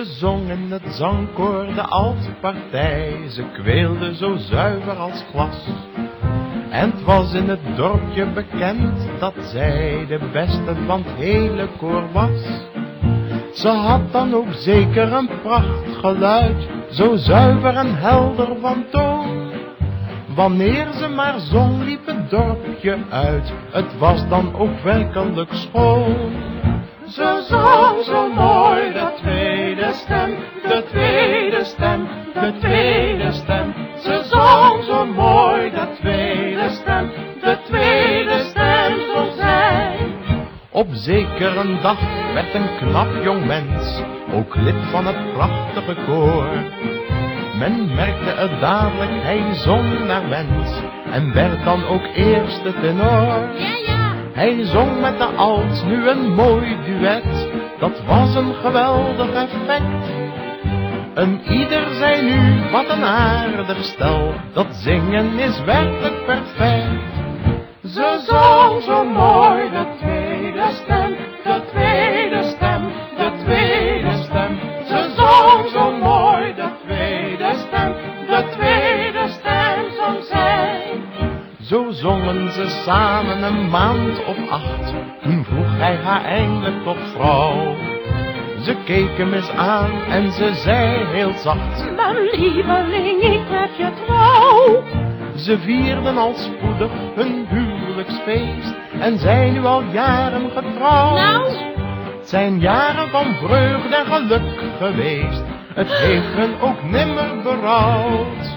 zong in het zangkoor de oudste partij. Ze kweelde zo zuiver als glas. En het was in het dorpje bekend dat zij de beste van het hele koor was. Ze had dan ook zeker een prachtgeluid, zo zuiver en helder van toon. Wanneer ze maar zong liep het dorpje uit, het was dan ook werkelijk schoon. Ze zong zo mooi stem, de tweede stem, de tweede stem. Ze zong zo mooi de tweede stem, de tweede stem zong zij. Op zeker een dag werd een knap jong mens, ook lid van het prachtige koor. Men merkte het dadelijk, hij zong naar wens, en werd dan ook eerste tenor. Ja, ja. Hij zong met de alt nu een mooi duet, dat was een geweldig effect. Een ieder zei nu, wat een aardig stel, dat zingen is werkelijk perfect. Ze zong zo Zo zongen ze samen een maand of acht, toen vroeg hij haar eindelijk tot vrouw. Ze keek hem eens aan en ze zei heel zacht, Maar lieveling, ik heb je trouw. ze vierden al spoedig hun huwelijksfeest en zijn nu al jaren getrouwd. Nou, Het zijn jaren van vreugde en geluk geweest, het heeft hen ook nimmer berouwd.